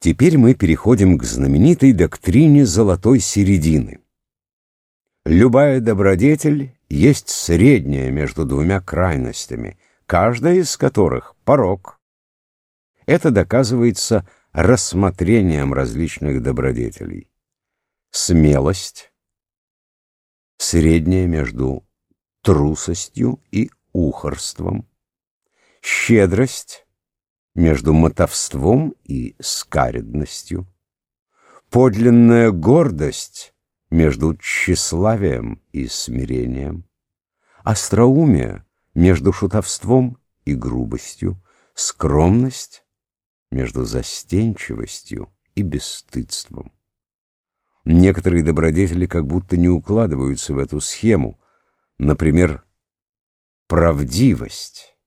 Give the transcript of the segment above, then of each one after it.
Теперь мы переходим к знаменитой доктрине золотой середины. Любая добродетель есть средняя между двумя крайностями, каждая из которых — порог. Это доказывается рассмотрением различных добродетелей. Смелость — средняя между трусостью и ухорством. Щедрость между мотовством и скаредностью, подлинная гордость между тщеславием и смирением, остроумие между шутовством и грубостью, скромность между застенчивостью и бесстыдством. Некоторые добродетели как будто не укладываются в эту схему, например, правдивость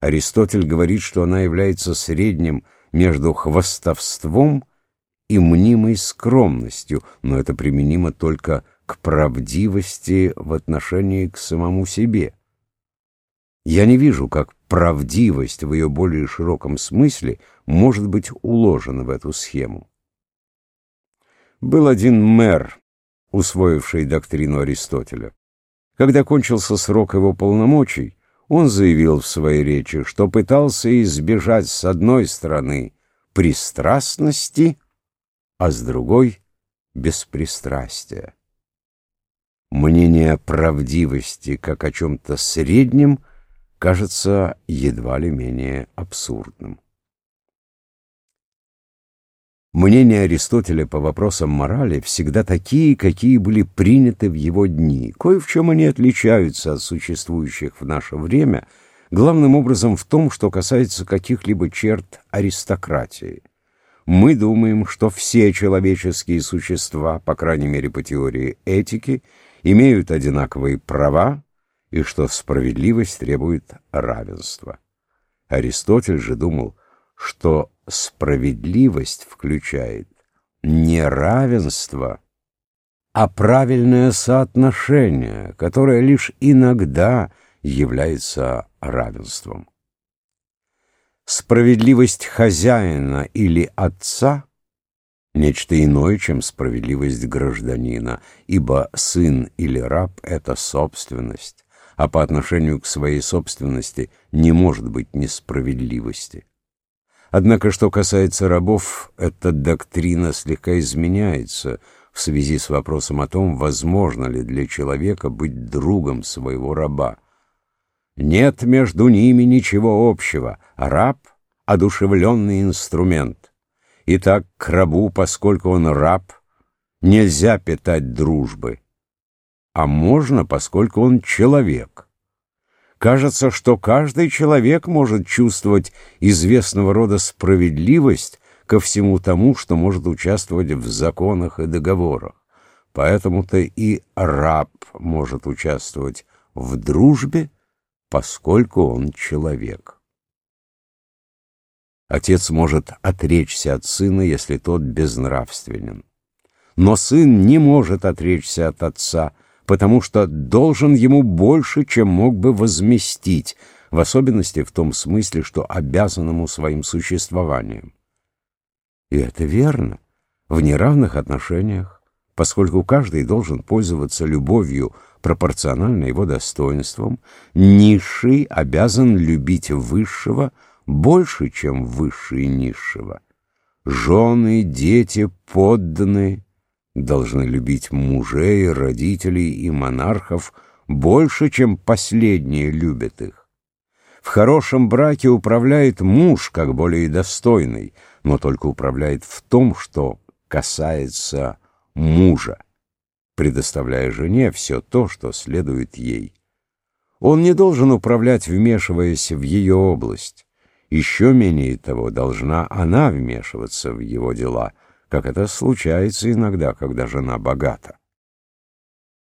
Аристотель говорит, что она является средним между хвастовством и мнимой скромностью, но это применимо только к правдивости в отношении к самому себе. Я не вижу, как правдивость в ее более широком смысле может быть уложена в эту схему. Был один мэр, усвоивший доктрину Аристотеля. Когда кончился срок его полномочий, он заявил в своей речи, что пытался избежать с одной стороны пристрастности, а с другой — беспристрастия. Мнение правдивости как о чем-то среднем кажется едва ли менее абсурдным. Мнения Аристотеля по вопросам морали всегда такие, какие были приняты в его дни. Кое в чем они отличаются от существующих в наше время, главным образом в том, что касается каких-либо черт аристократии. Мы думаем, что все человеческие существа, по крайней мере по теории этики, имеют одинаковые права, и что справедливость требует равенства. Аристотель же думал, что справедливость включает не равенство, а правильное соотношение, которое лишь иногда является равенством. Справедливость хозяина или отца — нечто иное, чем справедливость гражданина, ибо сын или раб — это собственность, а по отношению к своей собственности не может быть несправедливости. Однако, что касается рабов, эта доктрина слегка изменяется в связи с вопросом о том, возможно ли для человека быть другом своего раба. Нет между ними ничего общего. Раб — одушевленный инструмент. Итак, к рабу, поскольку он раб, нельзя питать дружбы. А можно, поскольку он человек. Кажется, что каждый человек может чувствовать известного рода справедливость ко всему тому, что может участвовать в законах и договорах. Поэтому-то и раб может участвовать в дружбе, поскольку он человек. Отец может отречься от сына, если тот безнравственен. Но сын не может отречься от отца, потому что должен ему больше, чем мог бы возместить, в особенности в том смысле, что обязан ему своим существованием. И это верно в неравных отношениях, поскольку каждый должен пользоваться любовью пропорционально его достоинствам, низший обязан любить высшего больше, чем высший низшего. Жены, дети, подданные — должны любить мужей, родителей и монархов больше, чем последние любят их. В хорошем браке управляет муж, как более достойный, но только управляет в том, что касается мужа, предоставляя жене все то, что следует ей. Он не должен управлять, вмешиваясь в ее область. Еще менее того, должна она вмешиваться в его дела — как это случается иногда, когда жена богата.